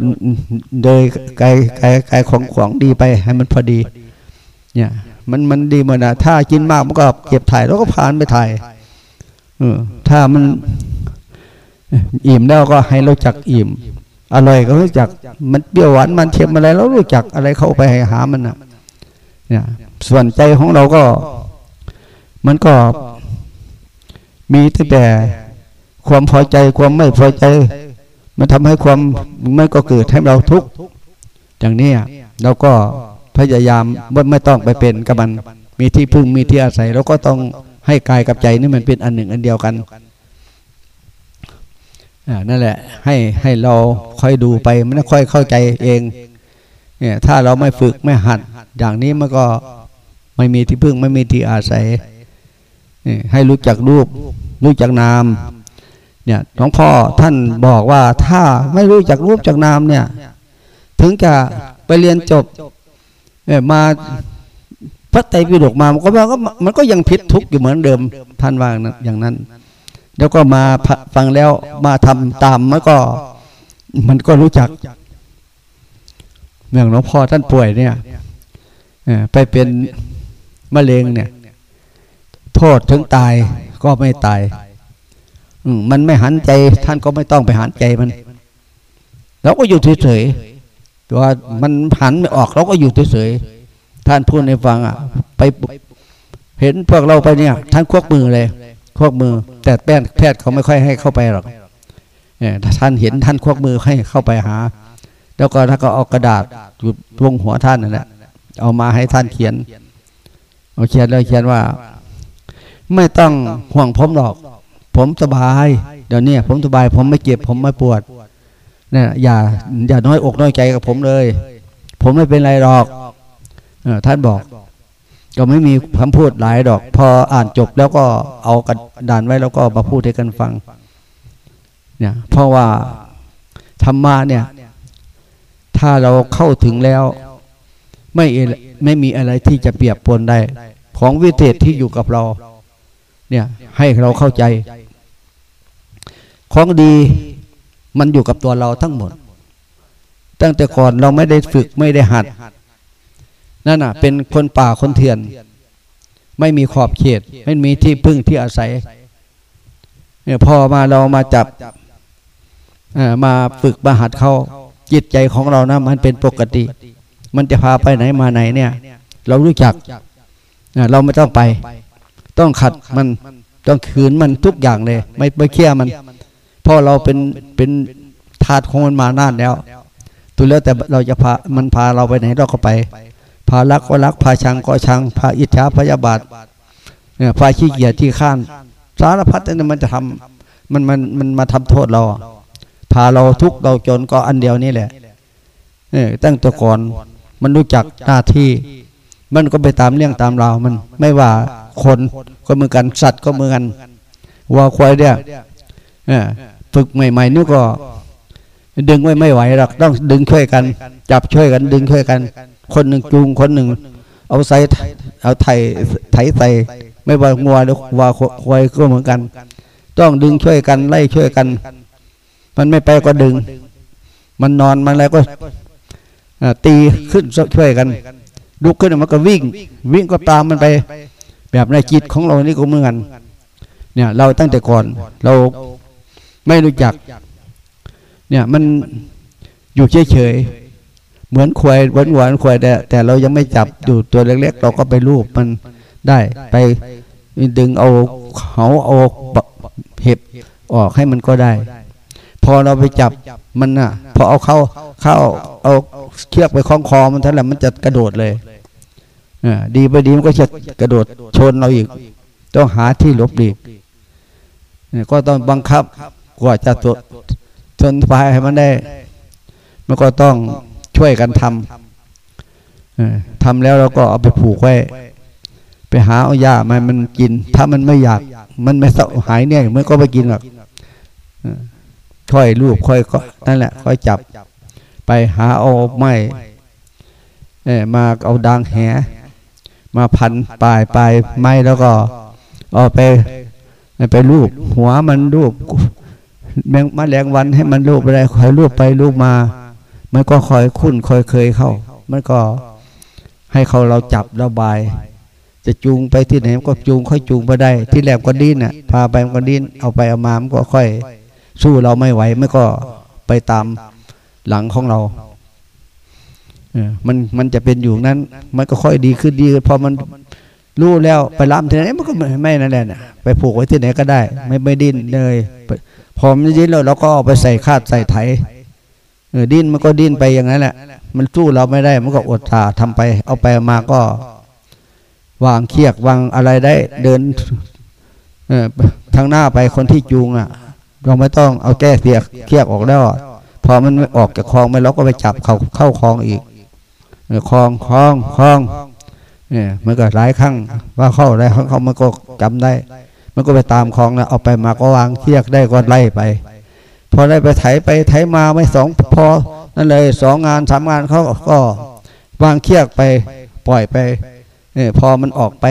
โดยไกลไกลไกลของของดีไป ให้มันพอดี เนี่ย มันมันดีหมือนนะถ้ากินมากมันก็เก็บถ่ายแล้วก็ผ่านไปถ่ายเออถ้ามัน อิ่มแล้วก็ให้รู้จักอิ่ม อร่อยก็รู้จัก มันเปรี้ยวหวานมันเค็มอะไรเรารู้จักอะไรเข้าไปหามันนะเนี่ย ส่วนใจของเราก็ มันก็มีตั้งแต่ความพอใจความไม่พอใจ มันทำให้ความไมันก็เกิดให้เราทุกข์อย่างนี้เราก็พยายามว่าไม่ต้องไปเป็นกับมัน มีที่พึ่งมีที่อาศัยเราก็ต้องให้กายกับใจนี่มันเป็นอันหนึ่งอันเดียวกัน นั่นแหละให้ให้เราค่อยดูไปมันค่อยเข้าใจเองเนี่ยถ้าเราไม่ฝึกไม่หัด อย่างนี้มันก็ไม่มีที่พึ่งไม่มีที่อาศัยให้รู้จักรูป รู้จักนาม เนี่ยหลวงพ่อท่านบอกว่าถ้าไม่รู้จักรูปจักนามเนี่ย ถึงจะไปเรียนจบมาพระไตรปิฎกมามันก็มันก็ยังผิดทุกข์อยู่เหมือนเดิมท่านว่าอย่างนั้น แล้วก็มาฟังแล้วมาทำตามมันก็ มันก็รู้จักเมื่อหลวงพ่อท่านป่วยเนี่ยไปเป็นมะเร็งเนี่ย โทษถึงตายก็ไม่ตายมันไม่หันใจ ท่านก็ไม่ต้องไปหันใจมันเราก็อยู่เฉยๆตัวมันหันไม่ออกเราก็อยู่เฉยๆท่านพูดในฟังอะ ไปเห็นพวกเราไปเนี่ย ท่านควบมือเลย ควักมือ แต่แพทย์แพทย์เขาไม่ค่อยให้เข้าไปหรอกเนี่ยท่านเห็นท่านควักมือให้เข้าไปหา แล้วก็ถ้าก็เอากระดาษอยู่ตรงหัวท่านนั่นแหละเอามาให้ท่านเขียนเอาเขียนเลยเขียนว่า ไม่ต้องห่วงผมหรอก ผมสบาย เดี๋ยวนี้ผมสบาย ผมไม่เจ็บ ผมไม่ปวดเนี่ยอย่าอย่าน้อยอกน้อยใจกับผมเลย ผมไม่เป็นไรหรอกท่านบอก ก็ไม่มีคำพูดหลายดอก พออ่านจบแล้วก็เอากระดานไว้แล้วก็มาพูดให้กันฟังเนี่ยเพราะว่าธรรมะเนี่ย ถ้าเราเข้าถึงแล้ว ไม่ไม่มีอะไรที่จะเปรียบปนได้ ของวิเศษที่อยู่กับเรา เนี่ยให้เราเข้าใจ ของดีมันอยู่กับตัวเราทั้งหมด ตั้งแต่ก่อนเราไม่ได้ฝึกไม่ได้หัด นั่นน่ะ เป็นคนป่าคนเถื่อน ไม่มีขอบเขต ไม่มีที่พึ่งที่อาศัยเนี่ยพอมาเรามาจับมาฝึกมาหัดเข้าจิตใจของเรานะมันเป็นปกติ มันจะพาไปไหนมาไหนเนี่ย เรารู้จักเราไม่ต้องไป ต้องขัดมันต้องขืนมันทุกอย่างเลย ไม่ไม่เคี่ยมันเพราะเราเป็นเป็นทาสของมันมานานแล้วตัวแล้วแต่เราจะพามันพาเราไปไหนเราก็ไป พารักก็รักพาชังก็ชังพาอิจฉาพยาบาทเนี่ยพาขี้เกียจที่ข้านสารพัดนั่นมันจะทำมันมันมันมาทำโทษเรา พาเราทุกเราจนก็อันเดียวนี่แหละเออตั้งตัวก่อนมันรู้จักหน้าที่ มันก็ไปตามเรื่องตามราวมัน ไม่ว่าคนก็เหมือนกันสัตว์ก็เหมือนกันวัวควายเนี่ยฝึกใหม่ๆนี่ก็ ดึงไว้ไม่ไหวหรอกต้องดึงช่วยกัน จับช่วยกัน ดึงช่วยกัน คนหนึ่งจูงคนหนึ่ง เอาใส่เอาไถไถใส่ไม่ว่างัวหรือวัวควายก็เหมือนกัน ต้องดึงช่วยกันไล่ช่วยกัน มันไม่ไปก็ดึง มันนอนมันอะไรก็ตีขึ้นช่วยกันลุกขึ้นมันก็วิ่ง วิ่งก็ตามมันไป แบบในจิตของเรานี่ก็เหมือนกันเนี่ยเราตั้งแต่ก่อนเราไม่รู้จัก เนี่ยมันอยู่เฉยๆ เหมือนควายหวานหวานควายแต่แต่เรายังไม่จับอยู่ตัวเล็ก ๆ เราก็ไปรูปมันได้ไปดึงเอาเขาเอาเห็บออกให้มันก็ได้ พอเราไปจับมันน่ะ พอเอาเข้าเข้าเอาเชือกไปคล้องคอมันท่านแหละมันจะกระโดดเลยอ่าดีไปดีมันก็จะกระโดดชนเราอีก ต้องหาที่หลบหลีกก็ต้องบังคับกว่าจะตัวจนพายให้มันได้ มันก็ต้อง ช่วยกันทำทำแล้วเราก็เอาไปผูกไว้ ไปหาเอาหญ้ามันมันกิน ถ้ามันไม่อยาก มันไม่สหายเนี่ยมันก็ไปกินหรอกค่อยรูปค่อยนั่นแหละ ค่อยจับ ไปหาเอาไม้มาเอาดังแห มาพันปลายปลายไม้แล้วก็เอาไปไปรูป หัวมันรูปแมงมาแรงวันให้มันรูปอะไรคอยรูปไปรูปมา มันก็คอยคุ้นคอยเคยเข้า มันก็ให้เขาเราจับระบาย จะจูงไปที่ไหนก็จูงค่อยจูงไปได้ ที่แหลมก็ดิ้นอะพาไปมันก็ดิ้นเอาไปเอามามันก็ค่อย สู้เราไม่ไหวไม่ก็ไปตามหลังของเราเออมันมันจะเป็นอยู่นั้น มันก็ค่อยดีขึ้นดีพอมันรู้แล้วไปรับที่ไหนมันก็ไม่นั่นแหละไปผูกไว้ที่ไหนก็ได้ ไม่ไม่ดิ้นเลยพอมันดิ้นแล้วเราก็เอาไปใส่คาดใส่ไถ เออดิ้นมันก็ดิ้นไปอย่างนั้นแหละ มันสู้เราไม่ได้ มันก็อดตาทำไป เอาไปมาก็วางเคียกวางอะไรได้ เดินเออทางหน้าไปคนที่จูงอะ เราไม่ต้องเอาแก้เสียเคียกออกแล้วพอมันไม่ออกจากคลองไปเราก็ไปจับเขาเข้าคลองอีกคลองคลองคลองเนี่ยมันก็หลายครั้งว่าเข้าได้เขาเขามันก็จำได้ มันก็ไปตามคลองแล้วเอาไปมาก็วางเคียกได้ก็ไล่ไป อได้ไปไถไปไถมาไม่สองพอนั่นเลยสองงานสามงานเขาก็วางเคียกไปปล่อยไปเนี่ยพอมันออกไป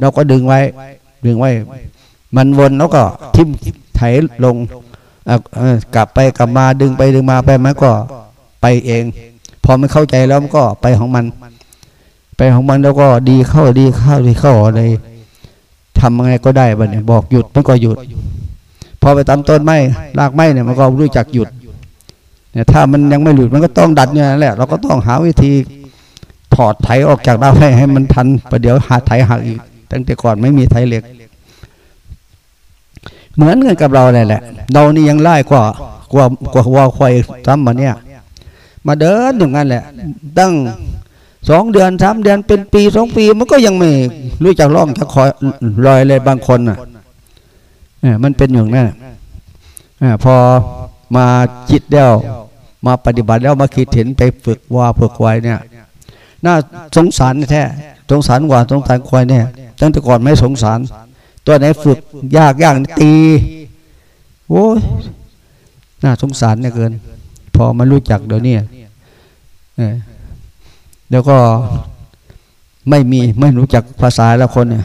เราก็ดึงไว้ ดึงไว้ มันวนแล้วก็ทิ่มไถลงกลับไปกลับมาดึงไปดึงมาไปมันก็ไปเอง พอมันเข้าใจแล้วมันก็ไปของมัน ไปของมันแล้วก็ดีเข้าดีเข้าดีเข้าเลยทำยังไงก็ได้บัดเนี่ยบอกหยุดมันก็หยุด พอไปตามต้นไม้รากไม้เนี่ยมันก็รู้จักหยุดเนี่ยถ้ามันยังไม่หลุดมันก็ต้องดัดเนี่ยแหละ เราก็ต้องหาวิธีถอดไถออกจากรากไม้ให้มันทันประเดี๋ยวหาไถหักอีก ตั้งแต่ก่อนไม่มีไถเหล็ก เหมือนกันกับเราเลยแหละ เรานี่ยังไล่กว่ากว่ากว่าวัวควายซ้ำมาเนี่ย มาเดินอย่างนั้นแหละ ตั้งสองเดือนสามเดือนเป็นปีสองปีมันก็ยังไม่รู้จักร่องจะคอยลอยเลยบางคนน่ะ มันเป็นอย่างนั้นพอมาจิตแล้วมาปฏิบัติแล้วมาคิดเห็นไปฝึกว่าฝึกควายเนี่ย น่าสงสารแท้สงสารกว่าสงสารควายเนี่ย ตั้งแต่ก่อนไม่สงสาร ตัวไหนฝึกยากยากตีโอ้ยน่าสงสารเนี่ยเกิน พอมารู้จักเดี๋ยวนี้เออแล้วก็ไม่มีไม่รู้จักภาษาล้วคนเนี่ย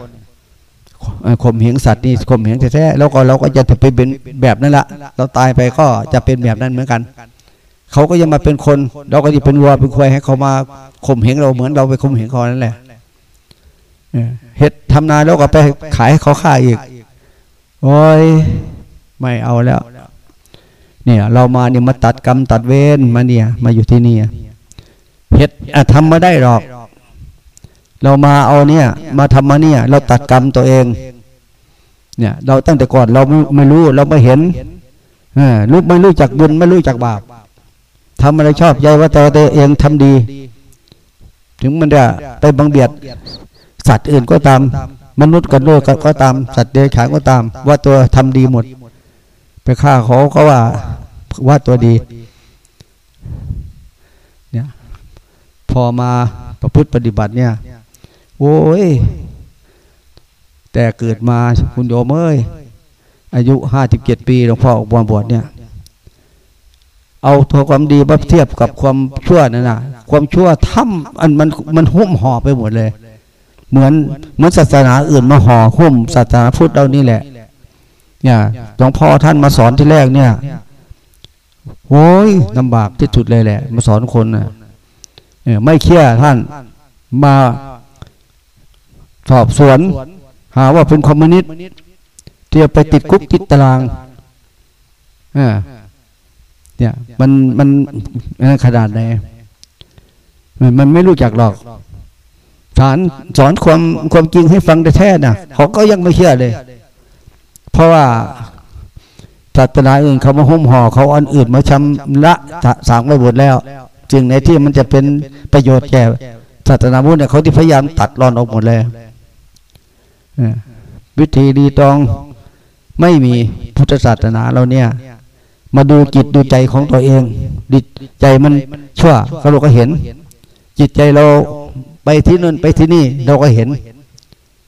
ข่มเหงสัตว์นี่ข่มเหงแท้ๆแล้วก็เราก็จะไปเป็นแบบนั้นละเราตายไปก็จะเป็นแบบนั้นเหมือนกัน เขาก็ยังมาเป็นคน เราก็จะเป็นวัวเป็นควายให้เขามาข่มเหงเราเหมือนเราไปข่มเหงเขานั่นแหละเฮ็ดทำนาแล้วก็ไปขายให้เขาฆ่าอีกโอ้ยไม่เอาแล้ว เนี่ย เรามาเนี่ยมาตัดกรรมตัดเวรมาเนี่ย มาอยู่ที่นี่เฮ็ดอะทำมาได้หรอก เรามาเอาเนี่ย มาทำมาเนี่ย เราตัดกรรมตัวเอง เนี่ย เราตั้งแต่ก่อนเราไม่ไม่รู้เราไม่เห็นเออรู้ไม่รู้จักบุญไม่รู้จักบาปทำอะไรชอบใจว่าตัวเองทำดี ถึงมันจะไปบังเบียด สัตว์อื่นก็ตาม มนุษย์กันด้วยก็ตาม สัตว์เดรัจฉานก็ตาม ว่าตัวทำดีหมด ไปฆ่าเขาก็ว่าว่าตัวดี เนี่ย พอมาประพฤติปฏิบัติเนี่ย โอ้ย แต่เกิดมาคุณโยมเอ้ย อายุห้าสิบเจ็ดปีหลวงพ่อออกบวชเนี่ย เอาตัวความดีมาเทียบกับความชั่วนั่นนะความชั่วถ้ำอันมันมันหุ้มห่อไปหมดเลย เหมือนเหมือนศาสนาอื่นมาห่อหุ้มศาสนาพุทธเรานี่แหละ เนี่ยหลวงพ่อท่านมาสอนที่แรกเนี่ยโอ้ยลำบากที่สุดเลยแหละ มาสอนคนนะเอไม่เชื่อท่านมา สอบสวน หาว่าเป็นคอมมิวนิสต์เที่จะไปติดคุกติดตารางเออเนี่ยมันมันขนาดไหนมันมันไม่รู้จักหรอกสอนสอนความความจริงให้ฟังแต่แท้ๆนะเขาก็ยังไม่เชื่อเลย เพราะว่าศาสนาอื่นเขามาห้มห่อเขาอันอื่นมาชำระสางไปหมดแล้วจึงในที่มันจะเป็นประโยชน์แก่ศาสนาพุทธเนี่ยเขาที่พยายามตัดรอนออกหมดเลยเออ วิธีดีตองไม่มีพุทธศาสนาเราเนี่ย มาดูจิตดูใจของตัวเองดิใจมันชั่วเราก็เห็น จิตใจเราไปที่นั่นไปที่นี่เราก็เห็น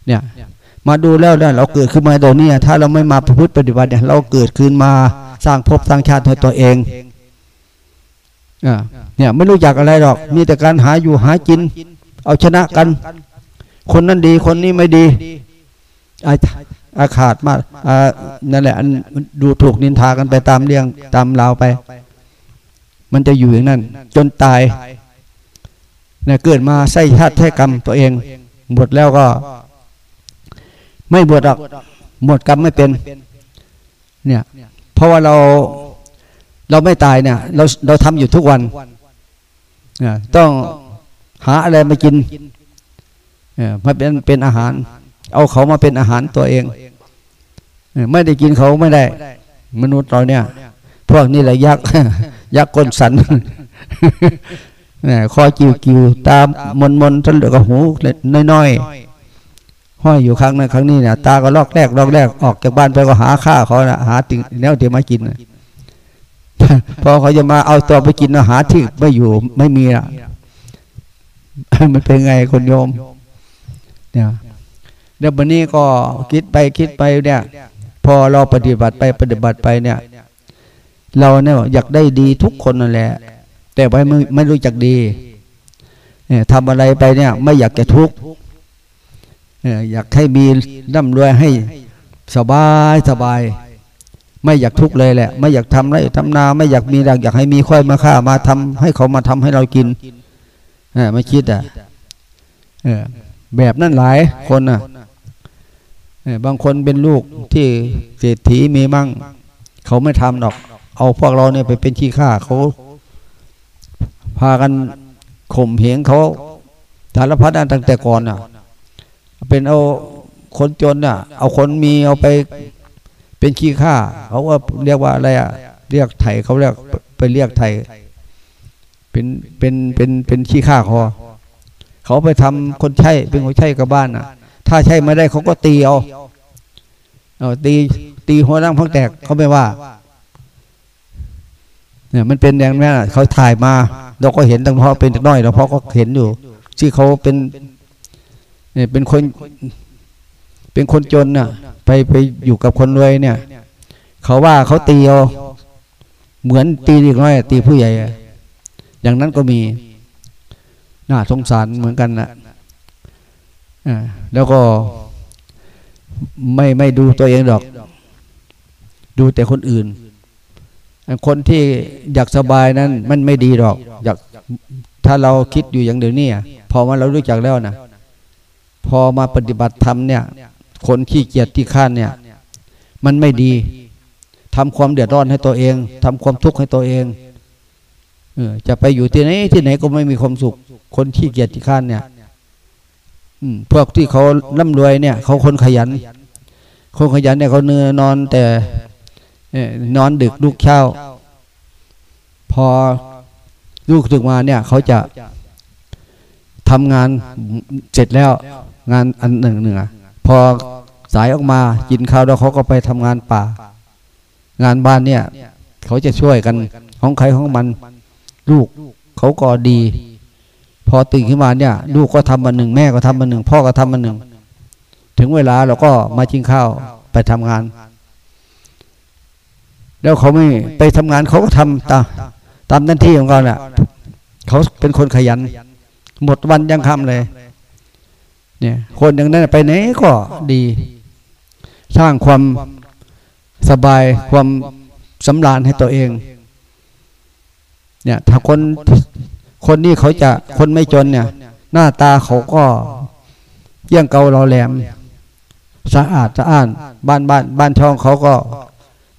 เนี่ย มาดูแล้วเนี่ยเราเกิดขึ้นมาโดยนี้ถ้าเราไม่มาพฤติปฏิบัติเนี่ย เราเกิดขึ้นมาสร้างภพสร้างชาติให้ตัวเองเนี่ยไม่รู้จักอะไรหรอก มีแต่การหาอยู่หากิน เอาชนะกัน คนนั้นดีคนนี้ไม่ดี อาอาขาดมากอ่านั่นแหละอันดูถูกนินทากันไปตามเรื่องตามราวไป มันจะอยู่อย่างนั้น จนตายเนี่ยเกิดมาใส่ชาติใช้กรรมตัวเองหมดแล้วก็ ไม่บวชหรอกหมดกรรมไม่เป็น เนี่ย เพราะว่าเราเราไม่ตายเนี่ย เราเราทำอยู่ทุกวันเนี่ยต้องหาอะไรมากินเนี่ยมาเป็นเป็นอาหาร เอาเขามาเป็นอาหารตัวเอง ไม่ได้กินเขาไม่ได้ มนุษย์เราเนี่ย พวกนี้แหละยักษ์ยักษ์ก้นสันเนี่ยคอจิวจิวตามมนมนทะลุกับหูน้อยๆห้อยอยู่ครั้งนั้นครั้งนี้เนี่ยตาก็ลอกแรกลอกแรกออกจากบ้านไปก็หาข้าเขานะหาติ่งแนวเดี๋ยวมากินพอเขาจะมาเอาตัวไปกินอาหาที่ไม่อยู่ไม่มีอะมันเป็นไงคนโยม เนี่ย เดี๋ยววันนี้ก็คิดไปคิดไปเนี่ย พอเราปฏิบัติไปปฏิบัติไปเนี่ย เราเนี่ยอยากได้ดีทุกคนนั่นแหละ แต่ว่าไม่ไม่รู้จักดีเนี่ยทำอะไรไปเนี่ย ไม่อยากจะทุกข์อยากให้มีร่ำรวยให้สบายสบาย ไม่อยากทุกข์เลยแหละ ไม่อยากทำไรทำนา ไม่อยากมีอยากให้มีค่อยมาฆ่ามาทำให้เขามาทำให้เรากินออไม่คิดอะแบบนั้นหลายคนอะ บางคนเป็นลูกที่เศรษฐีมีมั่ง เขาไม่ทำหรอก เอาพวกเราเนี่ยไปเป็นขี้ข้าเขา พากันข่มเหงเขาสารพัดอันตั้งแต่ก่อนอะ เป็นเอาคนจนอะ เอาคนมีเอาไปเป็นขี้ข้าเขาว่าเรียกว่าอะไรอะเรียกไถเขาเรียกไปเรียกไถเป็นเป็นเป็นเป็นขี้ข้าคอเขาไปทำคนใช้เป็นคนใช้กับบ้านน่ะ ถ้าใช้ไม่ได้เขาก็ตีเอาเอาตีตีหัวร่างพังแตกเขาไม่ว่า เนี่ยมันเป็นอย่างนั้นน่ะเขาถ่ายมา เราก็เห็นตั้งเพราะเป็นน้อยเราเพราะก็เห็นอยู่ ที่เขาเป็น เนี่ยเป็นคน เป็นคนจนน่ะ ไปไปอยู่กับคนรวยเนี่ย เขาว่าเขาตีเอาเหมือนตีเด็กน้อย ตีผู้ใหญ่ อย่างนั้นก็มี น่าสงสารเหมือนกันนะ แล้วก็ไม่ไม่ดูตัวเองดอก ดูแต่คนอื่น คนที่อยากสบายนั้น มันไม่ดีหรอก อยากถ้าเราคิดอยู่อย่างเดียวนี้พอมาเรารู้จักแล้วนะพอมาปฏิบัติธรรมเนี่ย คนขี้เกียจที่ข้านเนี่ย มันไม่ดีทำความเดือดร้อนให้ตัวเองทำความทุกข์ให้ตัวเองเออจะไปอยู่ที่ไหนที่ไหนก็ไม่มีความสุข คนขี้เกียจที่ข้านเนี่ย พวกที่เขาร่ำรวยเนี่ย เขาคนขยัน คนขยันเนี่ยเขาเนื้อนอนแต่เอ่อนอนดึกลูกเช้า พอลูกถึงมาเนี่ย เขาจะทำงานเสร็จแล้ว งานอันหนึ่งหนึ่งอะพอสายออกมากินข้าวแล้วเขาก็ไปทำงานป่า งานบ้านเนี่ย เขาจะช่วยกันของใครของมัน ลูกเขาก็ดี พอตื่นขึ้นมาเนี่ย ลูกก็ทำมาหนึ่งแม่ก็ทำมาหนึ่งพ่อก็ทำมาหนึ่งถึงเวลาเราก็มากินข้าวไปทำงาน แล้วเขาไม่ไปทำงานเขาก็ทำตามตามหน้าที่ของเขาเนี่ยเขาเป็นคนขยัน หมดวันยังคำเลย เนี่ย คนอย่างนั้นไปไหนก็ดี สร้างความสบายความสำราญให้ตัวเอง เนี่ย ถ้าคน คนนี้เขาจะคนไม่จนเนี่ย หน้าตาเขาก็เยี่ยงเกาเราแหลม สะอาดสะอ้าน บ้านบ้านบ้านช่องเขาก็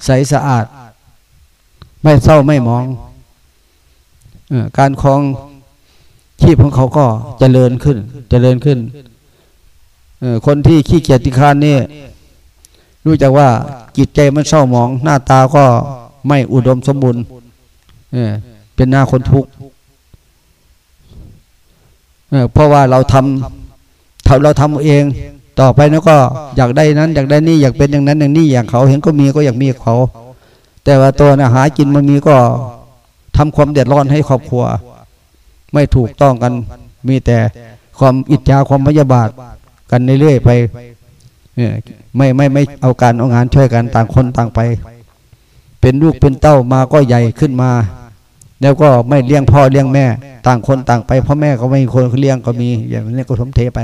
ใสสะอาด ไม่เศร้าไม่มองอการคลองชีพของเขาก็เจริญขึ้น เจริญขึ้นคนที่ขี้เกียจที่คร้านนี่รู้จักว่าจิตใจมันเศร้าหมอง หน้าตาก็ไม่อุดมสมบูรณ์เป็นหน้าคนทุกข์ เพราะว่าเราทำถ้าเราทำเอง ต่อไปแล้วก็อยากได้นั้นอยากได้นี่อยากเป็นอย่างนั้นอย่างนี้อย่างเขาเห็นก็มีก็อยากมีเขา แต่ว่าตัวนะหากินมันมีก็ทำความเดือดร้อนให้ครอบครัว ไม่ถูกต้องกันมีแต่ความอิจฉาความพยาบาทกันเรื่อยๆไปเออไม่ไม่ไม่เอาการเอางานช่วยกันต่างคนต่างไป เป็นลูกเป็นเต้ามาก็ใหญ่ขึ้นมา แล้วก็ไม่เลี้ยงพ่อเลี้ยงแม่ ต่างคนต่างไปพ่อแม่ก็ไม่มีคนเลี้ยงก็มีอย่างนี้ก็ทมเทไป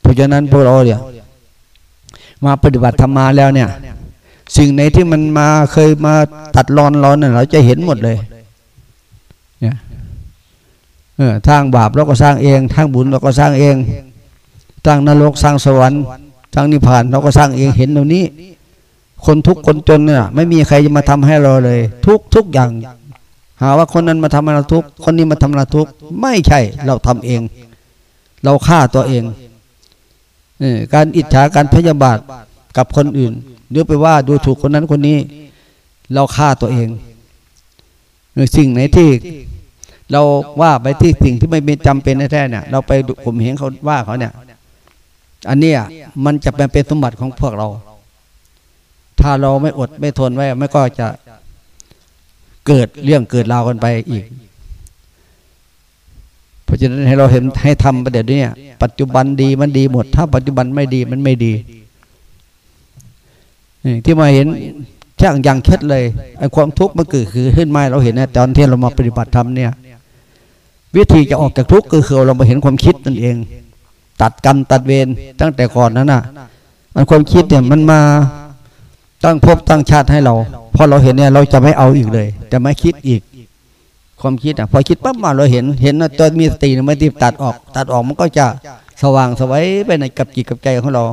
เพราะฉะนั้นพวกเราเนี่ยมาปฏิบัติธรรมมาแล้วเนี่ย สิ่งไหนที่มันมาเคยมาตัดรอนเราเนี่ยเราจะเห็นหมดเลยเนี่ยเออทางบาปเราก็สร้างเองทางบุญเราก็สร้างเองสร้างนรกสร้างสวรรค์สร้างนิพพานเราก็สร้างเองเห็นตรงนี้ คนทุกคนจนเนี่ยไม่มีใครจะมาทำให้เราเลย ทุกทุกอย่าง หาว่าคนนั้นมาทำให้เราทุกข์คนนี้มาทำให้เราทุกข์ไม่ใช่เราทำเอง เราฆ่าตัวเองการอิจฉาการพยาบาทกับคนอื่นหรือไปว่าดูถูกคนนั้นคนนี้ เราฆ่าตัวเองสิ่งไหนที่เราว่าไปที่สิ่งที่ไม่เป็นจำเป็นแท้ๆเนี่ย เราไปผมเห็นเขาว่าเขาเนี่ย อันนี้มันจะเป็นสมบัติของพวกเรา ถ้าเราไม่อดไม่ทนไว้ไม่ก็จะ เกิดเรื่องเกิดราวกันไปอีก เพราะฉะนั้นให้เราเห็นให้ทำประเดี๋ยวนี้ปัจจุบันดีมันดีหมด ถ้าปัจจุบันไม่ดีมันไม่ดีนี่ที่มาเห็นช่างอย่างเช็ดเลยไอ้ความทุกข์มันเกิดคือขึ้นมาเราเห็นนะตอนที่เรามาปฏิบัติธรรมเนี่ย วิธีจะออกจากทุกข์ก็คือเรามาเห็นความคิดนั่นเอง ตัดกรรมตัดเวรตั้งแต่ก่อนนั้นน่ะ มันความคิดเนี่ยมันมา ตั้งภพตั้งชาติให้เราพอเราเห็นเนี่ยเราจะไม่เอาอีกเลย จะไม่คิดอีก ความคิดอะพอคิดปั๊บมาเราเห็นเห็นนะตัวมีสติเนี่ยมันตีตัดออก ตัดออกมันก็จะสว่างสวัยไปในกับจิตกับใจของเรา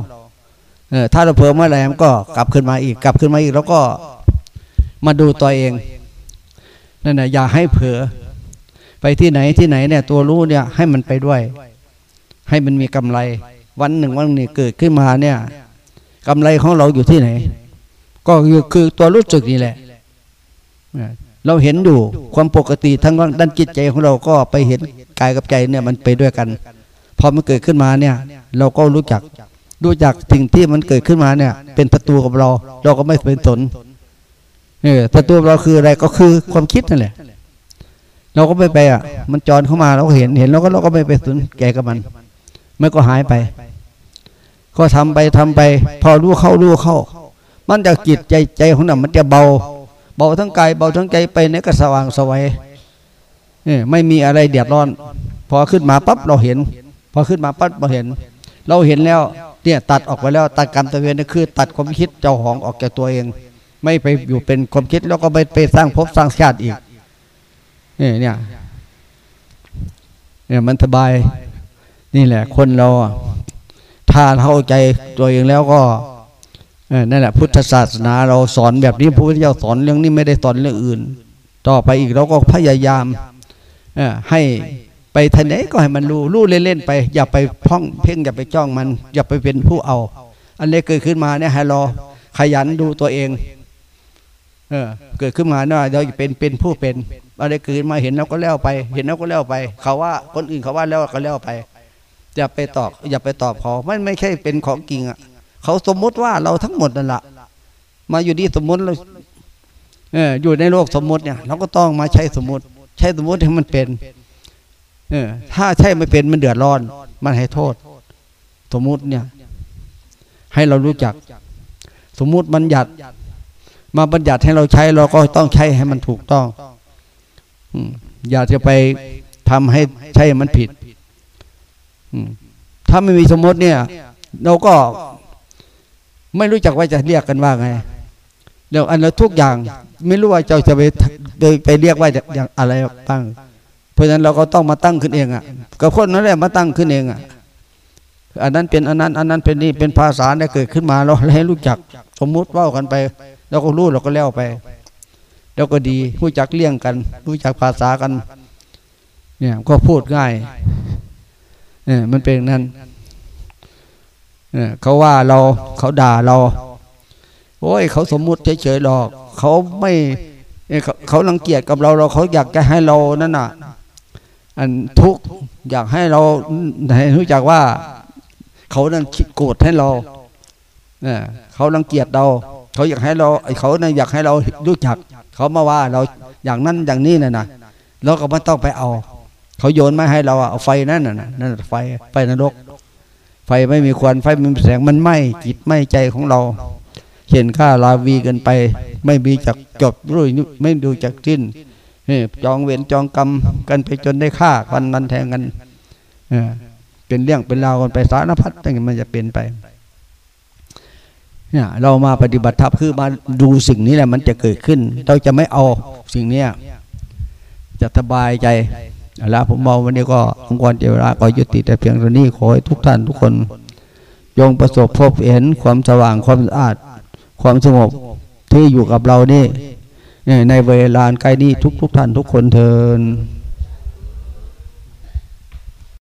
เออถ้าเราเพิ่มเมื่อไหร่มันก็กลับขึ้นมาอีกกลับขึ้นมาอีก แล้วก็มาดูตัวเองนั่นนะอย่าให้เผลอไปที่ไหนที่ไหนเนี่ย ตัวรู้เนี่ยให้มันไปด้วย ให้มันมีกำไร วันหนึ่งวันหนึ่งเกิดขึ้นมาเนี่ยกำไรของเราอยู่ที่ไหน ก็คือคือตัวรู้สึกนี่แหละ เราเห็นอยู่ความปกติทั้งด้านจิตใจของเราก็ไปเห็นกายกับใจเนี่ยมันไปด้วยกันพอมันเกิดขึ้นมาเนี่ย เราก็รู้จักรู้จักสิ่งที่มันเกิดขึ้นมาเนี่ย เป็นศัตรูกับเรา เราก็ไม่เป็นสนเออศัตรูเราคืออะไรก็คือความคิดนั่นแหละ เราก็ไม่ไปอะ มันจรเข้ามาเราก็เห็นเห็นเราก็เราก็ไม่ไปสนแกกับมันมันก็หายไป ก็ทำไปทำไป พอรู้เข้ารู้เข้า มันจะจิตใจใจของเรามันจะเบา เบาทั้งกายเบาทั้งใจไปเนี่ยก็สว่างสวัยเออไม่มีอะไรเดือดร้อน พอขึ้นมาปั๊บเราเห็น พอขึ้นมาปั๊บเราเห็น เราเห็นแล้วเนี่ยตัดออกไปแล้วตัดกรรมตะเวนนี่คือ ตัดความคิดเจ้าของออกจากตัวเอง ไม่ไปอยู่เป็นความคิดแล้วก็ไปไปสร้างภพสร้างชาติอีกเนี่ยเนี่ยเนี่ยมันสบาย นี่แหละ คนเราอะถ้าเข้าใจตัวเองแล้วก็ นั่นแหละพุทธศาสนาเราสอนแบบนี้พระพุทธเจ้าสอนเรื่องนี้ไม่ได้สอนเรื่องอื่น ต่อไปอีกเราก็พยายามให้ไปทางไหนก็ให้มันรู้รู้เล่นๆไป อย่าไปพ้องเพ่งอย่าไปจ้องมัน อย่าไปเป็นผู้เอา อันนี้เกิดขึ้นมาเนี่ยให้เราขยันดูตัวเองเออเกิดขึ้นมาเนี่ยเราเป็นเป็นผู้เป็นอะไรเกิดมาเห็นแล้วก็แล้วไป เห็นแล้วก็แล้วไป เขาว่าคนอื่นเขาว่าแล้วก็แล้วไปอย่าไปตอบอย่าไปตอบเขามันไม่ใช่เป็นของจริงอะ เขาสมมติว่าเราทั้งหมดนั่นแหละมาอยู่ที่สมมติเราเอออยู่ในโลกสมมติเนี่ย เราก็ต้องมาใช้สมมติ ใช้สมมติให้มันเป็น เออ ถ้าใช่ไม่เป็นมันเดือดร้อน มันให้โทษ สมมติเนี่ย ให้เรารู้จัก สมมติบัญญัติ มาบัญญัติให้เราใช้เราก็ต้องใช้ให้มันถูกต้องอย่าจะไปทำให้ใช่มันผิดถ้าไม่มีสมมติเนี่ย เราก็ ไม่รู้จักว่าจะเรียกกันว่าไงเดี๋ยวอันเราทุกอย่าง ไม่รู้ว่าเจ้าจะไปไปเรียกว่าอย่างอะไรบ้าง เพราะฉะนั้นเราก็ต้องมาตั้งขึ้นเองอะกับคนนั้นแหละมาตั้งขึ้นเองอะอันนั้นเป็นอันนั้น อันนั้นเป็นนี่เป็นภาษาเนี่ยเกิดขึ้นมาเราให้รู้จักสมมุติว่ากันไปเราก็รู้เราก็แล้วไปแล้วก็ดีรู้จักเลี่ยงกัน รู้จักภาษากัน เนี่ยก็พูดง่ายเนี่ยมันเป็นนั้น เขาว่าเราเขาด่าเรา โอ้ย เขาสมมุติเฉยๆหรอก เขาไม่เขารังเกียจกับเราเราเขาอยากจะให้เรานั่นน่ะ อันทุกอยากให้เราให้รู้จักว่า เขานั่นโกรธให้เราเนี่ยเขารังเกียจเรา เขาอยากให้เราไอเขาเนี่ยอยากให้เรารู้จัก เขามาว่าเราอย่างนั้นอย่างนี้น่ะนะเราก็ไม่ต้องไปเอา เขาโยนมาให้เราเอาไฟนั่นน่ะนั่นไฟไฟนรก ไฟไม่มีควันไฟไม่มีแสงมันไหม้จิตไหม้ใจของเราเห็นค่าลาวีกันไป ไม่มีจักจบรุ่ยไม่ดูจักสิ้นเออจองเวรจองกรรมกันไปจนได้ฆ่ากันนันแทงกันเป็นเรื่องเป็นราวกันไปสารพัดตั้งมันจะเป็นไปเนี่ยเรามาปฏิบัติธรรมคือมาดูสิ่งนี้แหละมันจะเกิดขึ้น เราจะไม่เอาสิ่งเนี้ยจะสบายใจ เอาละผมมองวันนี้ก็องค์กรเจราก็ยุติแต่เพียงเท่านี้ขอให้ทุกท่านทุกคนยงประสบพบเห็นความสว่างความสะอาด ความสงบที่อยู่กับเรานี่ในเวลาใกล้นี้ทุกทุกท่านทุกคนเทิน